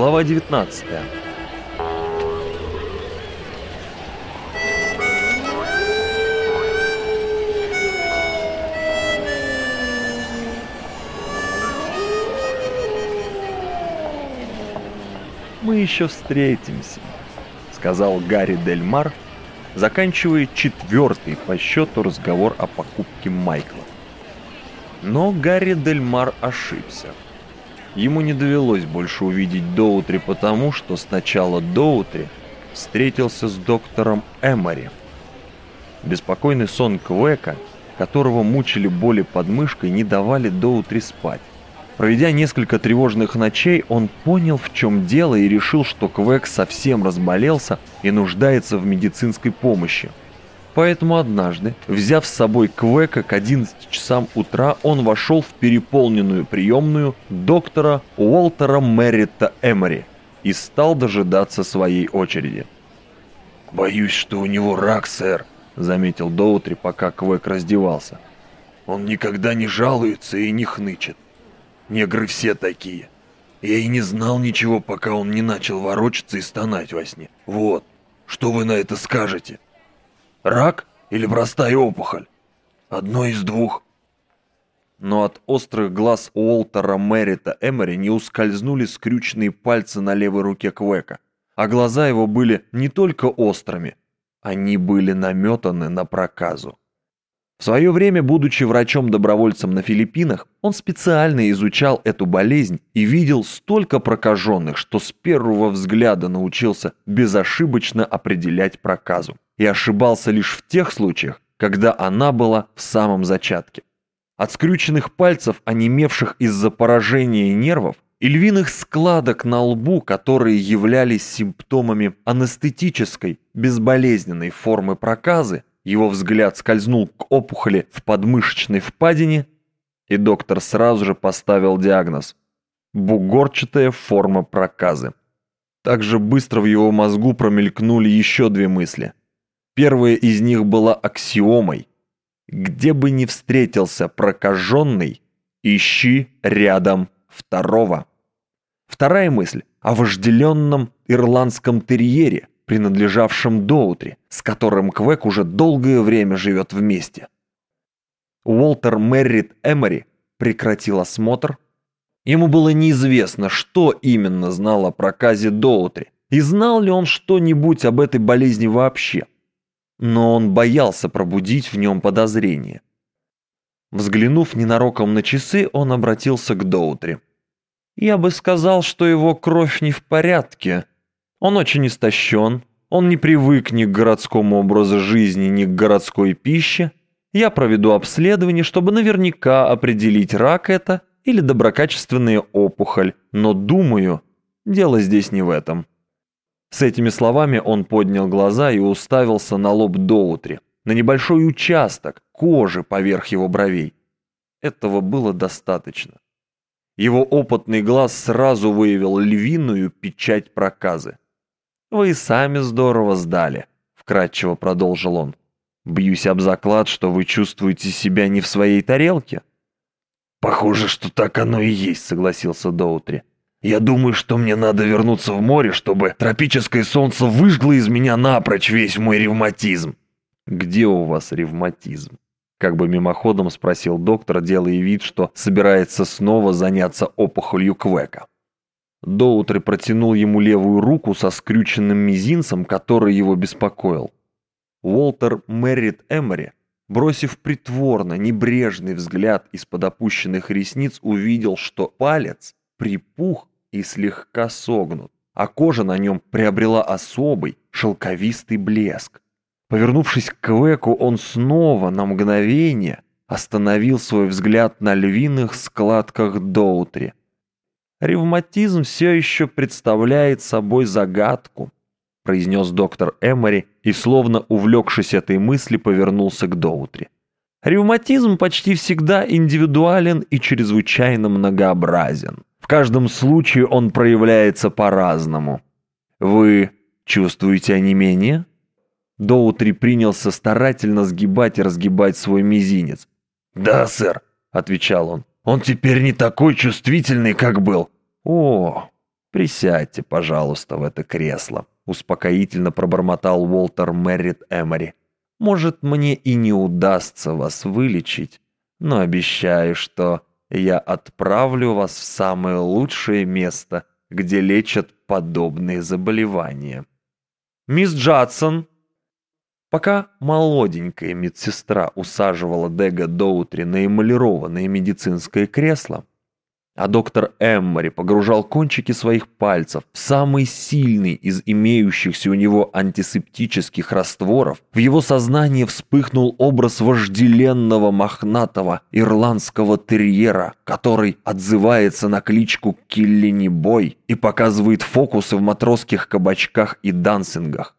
Глава 19 «Мы еще встретимся», — сказал Гарри Дельмар, заканчивая четвертый по счету разговор о покупке Майкла. Но Гарри Дельмар ошибся. Ему не довелось больше увидеть Доутри потому, что сначала Доутри встретился с доктором Эмори. Беспокойный сон Квека, которого мучили боли под мышкой, не давали Доутри спать. Проведя несколько тревожных ночей, он понял, в чем дело, и решил, что Квек совсем разболелся и нуждается в медицинской помощи. Поэтому однажды, взяв с собой Квека к 11 часам утра, он вошел в переполненную приемную доктора Уолтера Меррита Эмори и стал дожидаться своей очереди. «Боюсь, что у него рак, сэр», — заметил Доутри, пока Квек раздевался. «Он никогда не жалуется и не хнычет. Негры все такие. Я и не знал ничего, пока он не начал ворочаться и стонать во сне. Вот, что вы на это скажете?» Рак или простая опухоль? Одно из двух. Но от острых глаз Уолтера Мэрита Эмори не ускользнули скрюченные пальцы на левой руке Квека, а глаза его были не только острыми, они были наметаны на проказу. В свое время, будучи врачом-добровольцем на Филиппинах, он специально изучал эту болезнь и видел столько прокаженных, что с первого взгляда научился безошибочно определять проказу и ошибался лишь в тех случаях, когда она была в самом зачатке. От скрюченных пальцев, онемевших из-за поражения нервов, и львиных складок на лбу, которые являлись симптомами анестетической, безболезненной формы проказы, его взгляд скользнул к опухоли в подмышечной впадине, и доктор сразу же поставил диагноз – бугорчатая форма проказы. Также быстро в его мозгу промелькнули еще две мысли – Первая из них была аксиомой. Где бы ни встретился прокаженный, ищи рядом второго. Вторая мысль о вожделенном ирландском терьере, принадлежавшем Доутри, с которым Квек уже долгое время живет вместе. Уолтер Меррит Эмори прекратил осмотр. Ему было неизвестно, что именно знал о проказе Доутри, и знал ли он что-нибудь об этой болезни вообще но он боялся пробудить в нем подозрение. Взглянув ненароком на часы, он обратился к Доутри. «Я бы сказал, что его кровь не в порядке. Он очень истощен, он не привык ни к городскому образу жизни, ни к городской пище. Я проведу обследование, чтобы наверняка определить, рак это или доброкачественная опухоль, но думаю, дело здесь не в этом. С этими словами он поднял глаза и уставился на лоб Доутри, на небольшой участок кожи поверх его бровей. Этого было достаточно. Его опытный глаз сразу выявил львиную печать проказы. «Вы сами здорово сдали», — вкратчиво продолжил он. «Бьюсь об заклад, что вы чувствуете себя не в своей тарелке». «Похоже, что так оно и есть», — согласился Доутри. Я думаю, что мне надо вернуться в море, чтобы тропическое солнце выжгло из меня напрочь весь мой ревматизм. Где у вас ревматизм? Как бы мимоходом спросил доктор, делая вид, что собирается снова заняться опухолью Квека. Доутри протянул ему левую руку со скрюченным мизинцем, который его беспокоил. Уолтер Мэрит Эмори, бросив притворно небрежный взгляд из-под опущенных ресниц, увидел, что палец припух и слегка согнут, а кожа на нем приобрела особый шелковистый блеск. Повернувшись к Квеку, он снова на мгновение остановил свой взгляд на львиных складках Доутри. «Ревматизм все еще представляет собой загадку», произнес доктор Эмори и, словно увлекшись этой мысли, повернулся к Доутри. «Ревматизм почти всегда индивидуален и чрезвычайно многообразен каждом случае он проявляется по-разному. Вы чувствуете онемение? Доутри принялся старательно сгибать и разгибать свой мизинец. «Да, сэр», — отвечал он. «Он теперь не такой чувствительный, как был». «О, «Присядьте, пожалуйста, в это кресло», — успокоительно пробормотал Уолтер Мэрит Эмори. «Может, мне и не удастся вас вылечить, но обещаю, что я отправлю вас в самое лучшее место, где лечат подобные заболевания». «Мисс Джадсон!» Пока молоденькая медсестра усаживала Дега Доутри на эмалированное медицинское кресло, а доктор Эммори погружал кончики своих пальцев в самый сильный из имеющихся у него антисептических растворов, в его сознании вспыхнул образ вожделенного мохнатого ирландского терьера, который отзывается на кличку Киллини Бой и показывает фокусы в матросских кабачках и дансингах.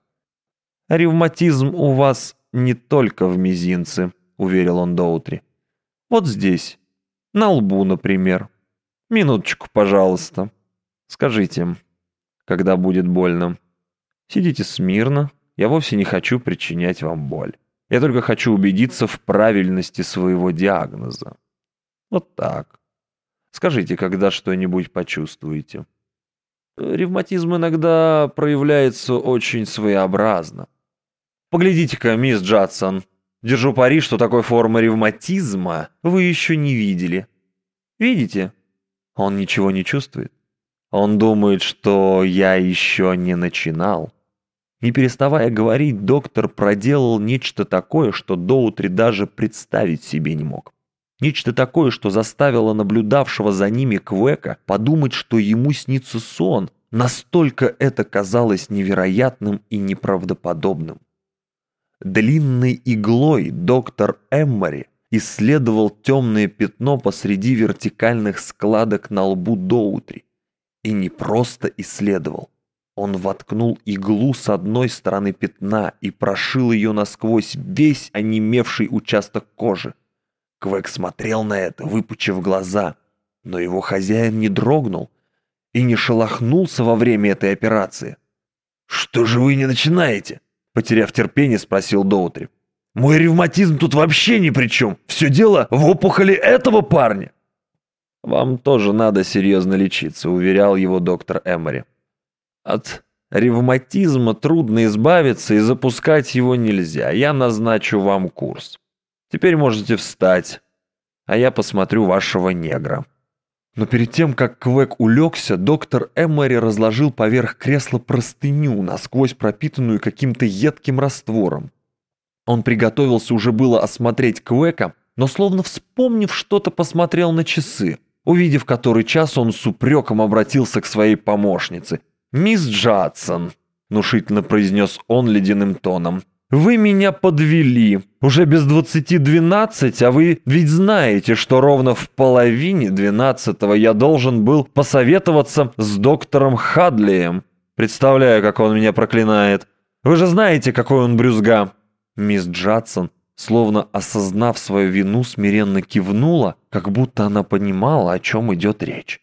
«Ревматизм у вас не только в мизинце», — уверил он Доутри. «Вот здесь, на лбу, например». «Минуточку, пожалуйста. Скажите, когда будет больно. Сидите смирно, я вовсе не хочу причинять вам боль. Я только хочу убедиться в правильности своего диагноза. Вот так. Скажите, когда что-нибудь почувствуете. Ревматизм иногда проявляется очень своеобразно. Поглядите-ка, мисс Джадсон, держу пари, что такой формы ревматизма вы еще не видели. Видите? Он ничего не чувствует. Он думает, что я еще не начинал. Не переставая говорить, доктор проделал нечто такое, что Доутри даже представить себе не мог. Нечто такое, что заставило наблюдавшего за ними Квека подумать, что ему снится сон. Настолько это казалось невероятным и неправдоподобным. Длинной иглой доктор Эммори исследовал темное пятно посреди вертикальных складок на лбу Доутри. И не просто исследовал. Он воткнул иглу с одной стороны пятна и прошил ее насквозь весь онемевший участок кожи. Квек смотрел на это, выпучив глаза, но его хозяин не дрогнул и не шелохнулся во время этой операции. «Что же вы не начинаете?» Потеряв терпение, спросил Доутри. Мой ревматизм тут вообще ни при чем. Все дело в опухоли этого парня. Вам тоже надо серьезно лечиться, уверял его доктор Эмори. От ревматизма трудно избавиться и запускать его нельзя. Я назначу вам курс. Теперь можете встать, а я посмотрю вашего негра. Но перед тем, как Квек улегся, доктор Эмори разложил поверх кресла простыню, насквозь пропитанную каким-то едким раствором. Он приготовился уже было осмотреть Квека, но словно вспомнив что-то, посмотрел на часы. Увидев который час, он с упреком обратился к своей помощнице. «Мисс Джадсон», — внушительно произнес он ледяным тоном, — «вы меня подвели. Уже без двадцати двенадцать, а вы ведь знаете, что ровно в половине двенадцатого я должен был посоветоваться с доктором Хадлием. Представляю, как он меня проклинает. Вы же знаете, какой он брюзга. Мисс Джадсон, словно осознав свою вину, смиренно кивнула, как будто она понимала, о чем идет речь.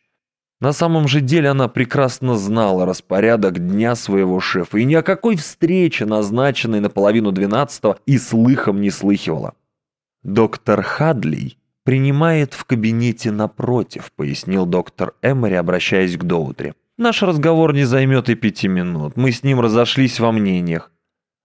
На самом же деле она прекрасно знала распорядок дня своего шефа и ни о какой встрече, назначенной на половину двенадцатого, и слыхом не слыхивала. «Доктор Хадли принимает в кабинете напротив», — пояснил доктор Эмори, обращаясь к Доутри. «Наш разговор не займет и пяти минут. Мы с ним разошлись во мнениях.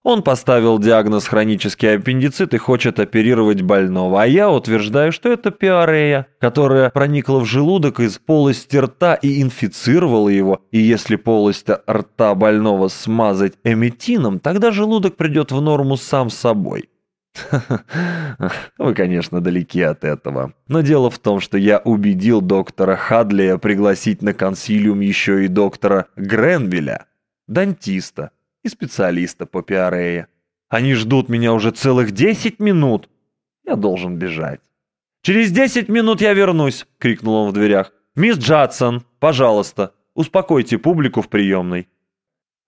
Он поставил диагноз хронический аппендицит и хочет оперировать больного, а я утверждаю, что это пиарея, которая проникла в желудок из полости рта и инфицировала его, и если полость рта больного смазать эметином, тогда желудок придет в норму сам собой. Вы, конечно, далеки от этого. Но дело в том, что я убедил доктора Хадлия пригласить на консилиум еще и доктора Гренвилля, дантиста, и специалиста по пиарея. Они ждут меня уже целых десять минут. Я должен бежать. «Через десять минут я вернусь!» — крикнул он в дверях. «Мисс Джадсон, пожалуйста, успокойте публику в приемной».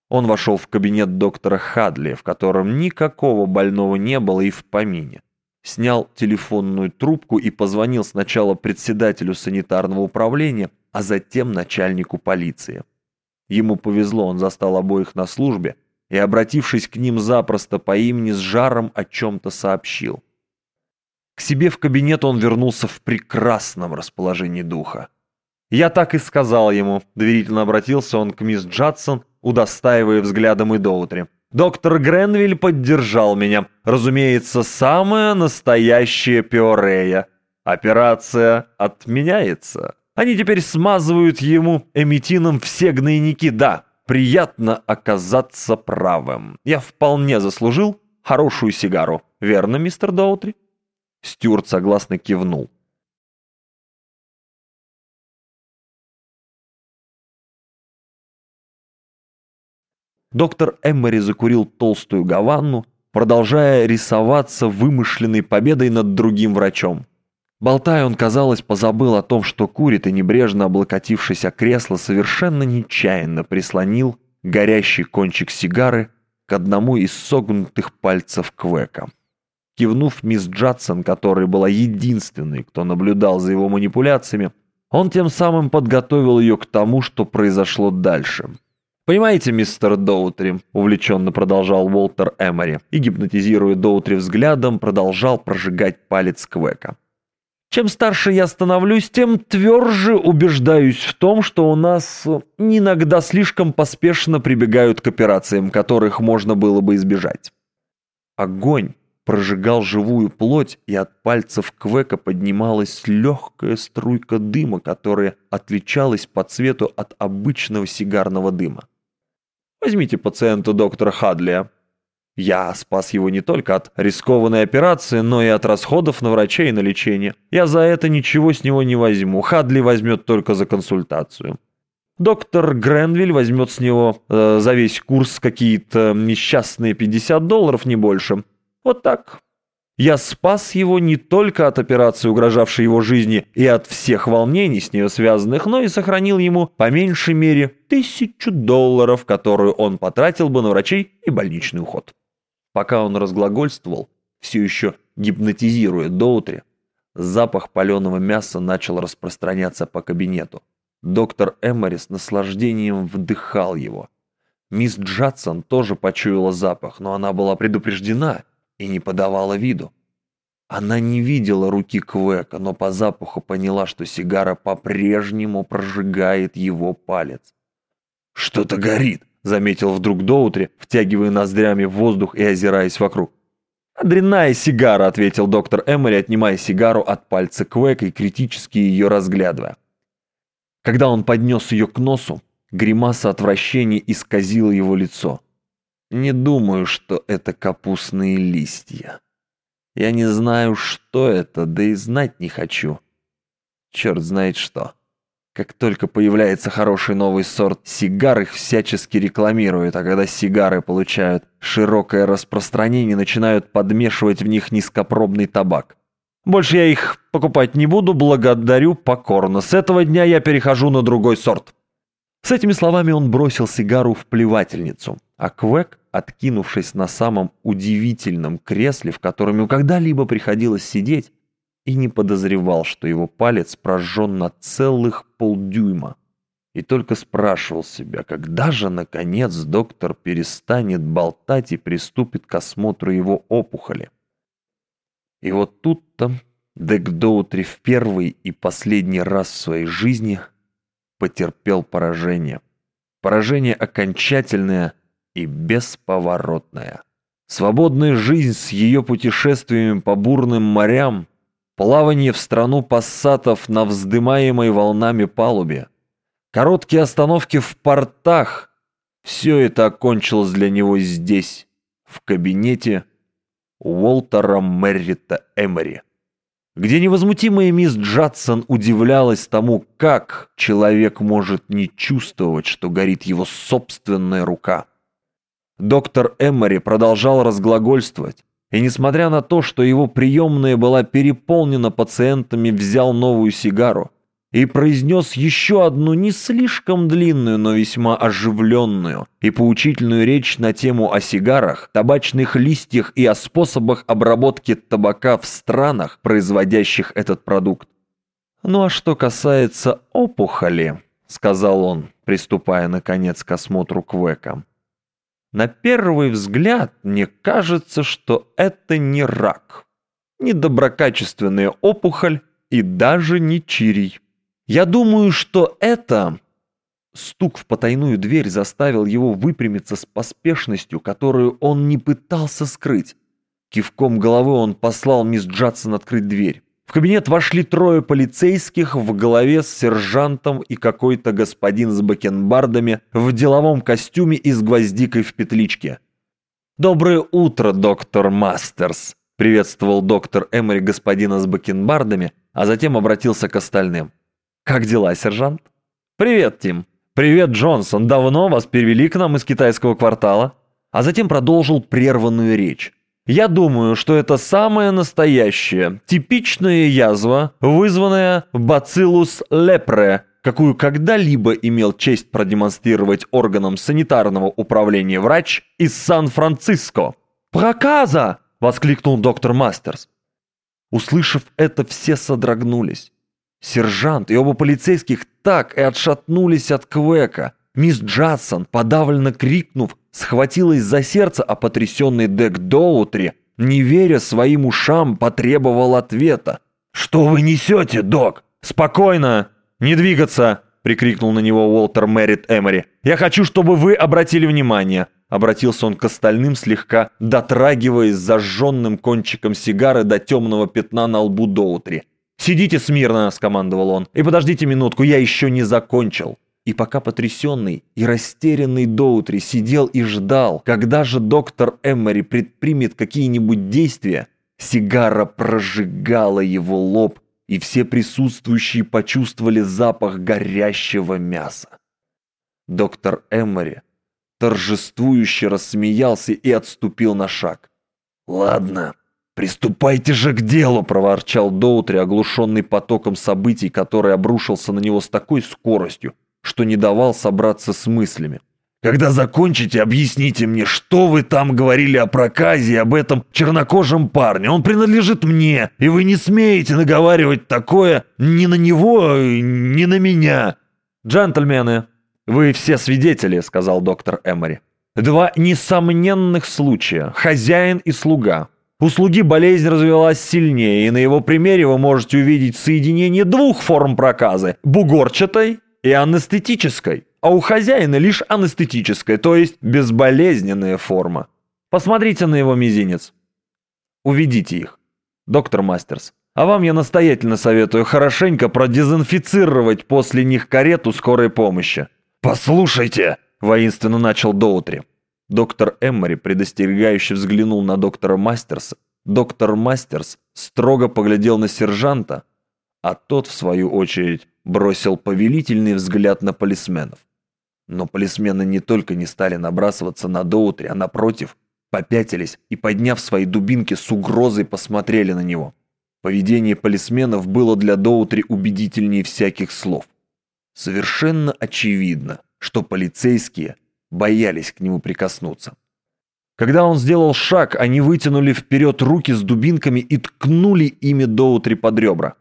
Он вошел в кабинет доктора Хадли, в котором никакого больного не было и в помине. Снял телефонную трубку и позвонил сначала председателю санитарного управления, а затем начальнику полиции. Ему повезло, он застал обоих на службе, и, обратившись к ним запросто по имени, с жаром о чем-то сообщил. К себе в кабинет он вернулся в прекрасном расположении духа. Я так и сказал ему, доверительно обратился он к мисс Джадсон, удостаивая взглядом и Доутри. Доктор Гренвиль поддержал меня. Разумеется, самая настоящая пиорея. Операция отменяется. Они теперь смазывают ему эмитином все гнойники. Да, приятно оказаться правым. Я вполне заслужил хорошую сигару. Верно, мистер Доутри? Стюарт согласно кивнул. Доктор Эммери закурил толстую гаванну, продолжая рисоваться вымышленной победой над другим врачом. Болтая, он, казалось, позабыл о том, что курит, и небрежно облокотившись о кресло, совершенно нечаянно прислонил горящий кончик сигары к одному из согнутых пальцев Квека. Кивнув мисс Джадсон, которая была единственной, кто наблюдал за его манипуляциями, он тем самым подготовил ее к тому, что произошло дальше – «Понимаете, мистер Доутри», — увлеченно продолжал Уолтер Эмори, и, гипнотизируя Доутри взглядом, продолжал прожигать палец Квека. «Чем старше я становлюсь, тем тверже убеждаюсь в том, что у нас иногда слишком поспешно прибегают к операциям, которых можно было бы избежать. Огонь прожигал живую плоть, и от пальцев Квека поднималась легкая струйка дыма, которая отличалась по цвету от обычного сигарного дыма. Возьмите пациента доктора Хадлия. Я спас его не только от рискованной операции, но и от расходов на врачей и на лечение. Я за это ничего с него не возьму. Хадли возьмет только за консультацию. Доктор Гренвиль возьмет с него э, за весь курс какие-то несчастные 50 долларов, не больше. Вот так. Я спас его не только от операции, угрожавшей его жизни, и от всех волнений с нее связанных, но и сохранил ему по меньшей мере тысячу долларов, которую он потратил бы на врачей и больничный уход. Пока он разглагольствовал, все еще гипнотизируя Доутри, запах паленого мяса начал распространяться по кабинету. Доктор Эмори с наслаждением вдыхал его. Мисс Джадсон тоже почуяла запах, но она была предупреждена – и не подавала виду. Она не видела руки Квека, но по запаху поняла, что сигара по-прежнему прожигает его палец. «Что-то горит», — заметил вдруг Доутри, втягивая ноздрями в воздух и озираясь вокруг. «Дрянная сигара», — ответил доктор Эмори, отнимая сигару от пальца Квека и критически ее разглядывая. Когда он поднес ее к носу, гримаса отвращения исказила его лицо. Не думаю, что это капустные листья. Я не знаю, что это, да и знать не хочу. Черт знает что. Как только появляется хороший новый сорт сигар, их всячески рекламируют, а когда сигары получают широкое распространение, начинают подмешивать в них низкопробный табак. Больше я их покупать не буду, благодарю покорно. С этого дня я перехожу на другой сорт. С этими словами он бросил сигару в плевательницу, а Квек, откинувшись на самом удивительном кресле, в котором ему когда-либо приходилось сидеть, и не подозревал, что его палец прожжен на целых полдюйма. И только спрашивал себя, когда же, наконец, доктор перестанет болтать и приступит к осмотру его опухоли. И вот тут-то Дек Доутри в первый и последний раз в своей жизни – потерпел поражение. Поражение окончательное и бесповоротное. Свободная жизнь с ее путешествиями по бурным морям, плавание в страну пассатов на вздымаемой волнами палубе, короткие остановки в портах – все это окончилось для него здесь, в кабинете Уолтера Меррита Эмери где невозмутимая мисс Джадсон удивлялась тому, как человек может не чувствовать, что горит его собственная рука. Доктор Эммори продолжал разглагольствовать, и несмотря на то, что его приемная была переполнена пациентами, взял новую сигару и произнес еще одну не слишком длинную, но весьма оживленную и поучительную речь на тему о сигарах, табачных листьях и о способах обработки табака в странах, производящих этот продукт. «Ну а что касается опухоли», — сказал он, приступая, наконец, к осмотру Квека, «на первый взгляд мне кажется, что это не рак, не доброкачественная опухоль и даже не чирий. Я думаю, что это Стук в потайную дверь заставил его выпрямиться с поспешностью, которую он не пытался скрыть. Кивком головы он послал мисс Джадсон открыть дверь. В кабинет вошли трое полицейских в голове с сержантом и какой-то господин с бакенбардами в деловом костюме и с гвоздикой в петличке. «Доброе утро, доктор Мастерс!» — приветствовал доктор Эмори господина с бакенбардами, а затем обратился к остальным. «Как дела, сержант?» «Привет, Тим!» «Привет, Джонсон, давно вас перевели к нам из китайского квартала?» А затем продолжил прерванную речь. «Я думаю, что это самая настоящая, типичная язва, вызванная бациллус лепре, какую когда-либо имел честь продемонстрировать органам санитарного управления врач из Сан-Франциско». «Проказа!» — воскликнул доктор Мастерс. Услышав это, все содрогнулись. Сержант и оба полицейских так и отшатнулись от Квека. Мисс Джадсон, подавленно крикнув, схватилась за сердце, а потрясенный Дек Доутри, не веря своим ушам, потребовал ответа. «Что вы несете, док?» «Спокойно! Не двигаться!» — прикрикнул на него Уолтер Мэрит Эмори. «Я хочу, чтобы вы обратили внимание!» Обратился он к остальным, слегка дотрагиваясь зажженным кончиком сигары до темного пятна на лбу Доутри. «Сидите смирно», — скомандовал он, — «и подождите минутку, я еще не закончил». И пока потрясенный и растерянный Доутри сидел и ждал, когда же доктор Эммори предпримет какие-нибудь действия, сигара прожигала его лоб, и все присутствующие почувствовали запах горящего мяса. Доктор Эммори торжествующе рассмеялся и отступил на шаг. «Ладно, «Приступайте же к делу!» – проворчал Доутри, оглушенный потоком событий, который обрушился на него с такой скоростью, что не давал собраться с мыслями. «Когда закончите, объясните мне, что вы там говорили о проказе и об этом чернокожем парне. Он принадлежит мне, и вы не смеете наговаривать такое ни на него, ни на меня». «Джентльмены, вы все свидетели», – сказал доктор Эмори. «Два несомненных случая – хозяин и слуга». У слуги болезнь развилась сильнее, и на его примере вы можете увидеть соединение двух форм проказы – бугорчатой и анестетической, а у хозяина лишь анестетическая, то есть безболезненная форма. Посмотрите на его мизинец. Уведите их. Доктор Мастерс, а вам я настоятельно советую хорошенько продезинфицировать после них карету скорой помощи. «Послушайте!» – воинственно начал Доутри. Доктор Эммори предостерегающе взглянул на доктора Мастерса. Доктор Мастерс строго поглядел на сержанта, а тот, в свою очередь, бросил повелительный взгляд на полисменов. Но полисмены не только не стали набрасываться на Доутри, а напротив, попятились и, подняв свои дубинки, с угрозой посмотрели на него. Поведение полисменов было для Доутри убедительнее всяких слов. Совершенно очевидно, что полицейские – боялись к нему прикоснуться. Когда он сделал шаг, они вытянули вперед руки с дубинками и ткнули ими Доутри под ребра.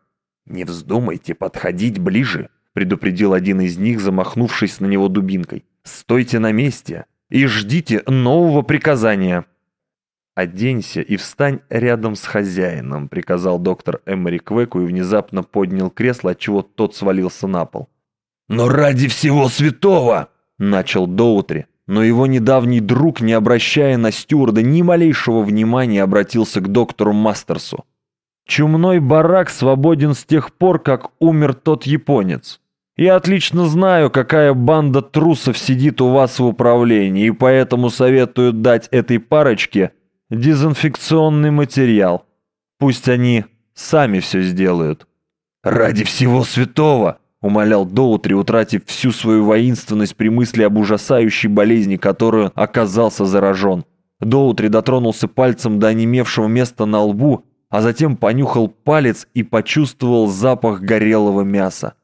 «Не вздумайте подходить ближе», — предупредил один из них, замахнувшись на него дубинкой. «Стойте на месте и ждите нового приказания». «Оденься и встань рядом с хозяином», — приказал доктор Эмори Квеку и внезапно поднял кресло, отчего тот свалился на пол. «Но ради всего святого!» начал Доутри, но его недавний друг, не обращая на стюарда ни малейшего внимания, обратился к доктору Мастерсу. «Чумной барак свободен с тех пор, как умер тот японец. Я отлично знаю, какая банда трусов сидит у вас в управлении, и поэтому советую дать этой парочке дезинфекционный материал. Пусть они сами все сделают». «Ради всего святого!» умолял Доутри, утратив всю свою воинственность при мысли об ужасающей болезни, которую оказался заражен. Доутри дотронулся пальцем до онемевшего места на лбу, а затем понюхал палец и почувствовал запах горелого мяса.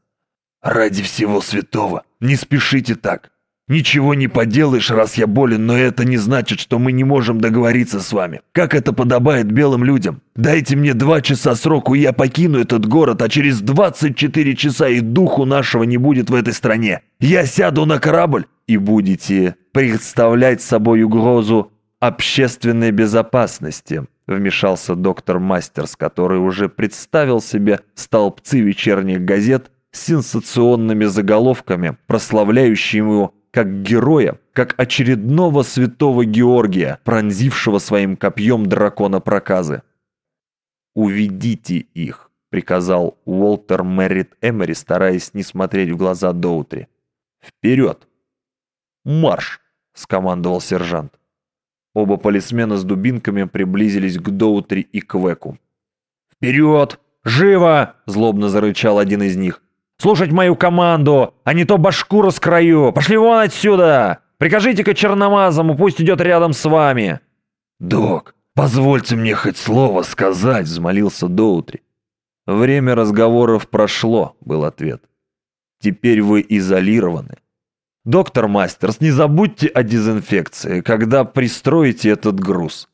«Ради всего святого, не спешите так. Ничего не поделаешь, раз я болен, но это не значит, что мы не можем договориться с вами. Как это подобает белым людям? Дайте мне два часа сроку, и я покину этот город, а через 24 часа и духу нашего не будет в этой стране. Я сяду на корабль и будете представлять собой угрозу общественной безопасности, вмешался доктор Мастерс, который уже представил себе столбцы вечерних газет с сенсационными заголовками, прославляющими его как героя, как очередного святого Георгия, пронзившего своим копьем дракона проказы. «Уведите их», — приказал Уолтер Мэрит Эмери, стараясь не смотреть в глаза Доутри. «Вперед!» «Марш!» — скомандовал сержант. Оба полисмена с дубинками приблизились к Доутри и Квеку. «Вперед! Живо!» — злобно зарычал один из них. «Слушать мою команду, а не то башку раскрою! Пошли вон отсюда! Прикажите-ка черномазому, пусть идет рядом с вами!» «Док, позвольте мне хоть слово сказать!» — взмолился Доутри. «Время разговоров прошло», — был ответ. «Теперь вы изолированы. Доктор Мастерс, не забудьте о дезинфекции, когда пристроите этот груз.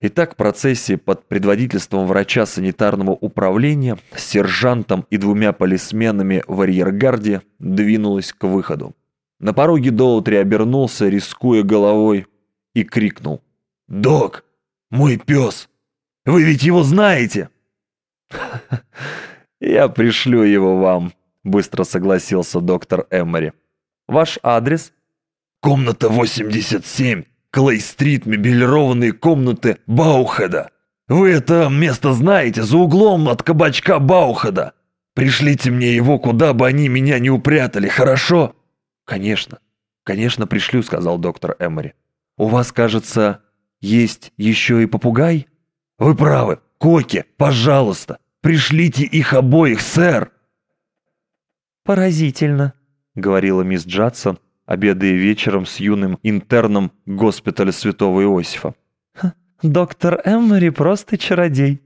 Итак, процессия под предводительством врача санитарного управления с сержантом и двумя полисменами в арьергарде двинулась к выходу. На пороге Доутри обернулся, рискуя головой, и крикнул. «Док, мой пес! Вы ведь его знаете!» «Я пришлю его вам», — быстро согласился доктор Эммори. Ваш адрес?» «Комната 87, Клей-стрит, мебелированные комнаты Баухеда. Вы это место знаете, за углом от кабачка Баухеда. Пришлите мне его, куда бы они меня не упрятали, хорошо?» «Конечно, конечно пришлю», — сказал доктор Эмори. «У вас, кажется, есть еще и попугай?» «Вы правы. Коки, пожалуйста, пришлите их обоих, сэр!» «Поразительно», — говорила мисс Джадсон, обедая вечером с юным интерном госпиталя святого Иосифа. «Доктор Эммори просто чародей.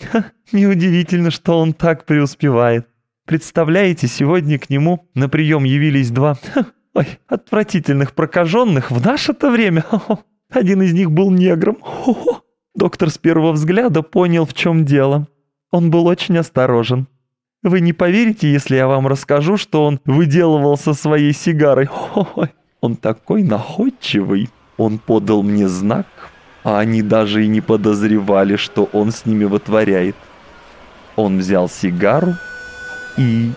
Ха, неудивительно, что он так преуспевает. Представляете, сегодня к нему на прием явились два ха, ой, отвратительных прокаженных в наше-то время. Один из них был негром. Доктор с первого взгляда понял, в чем дело. Он был очень осторожен. Вы не поверите, если я вам расскажу, что он выделывал со своей сигарой. Ой, он такой находчивый. Он подал мне знак, а они даже и не подозревали, что он с ними вытворяет. Он взял сигару и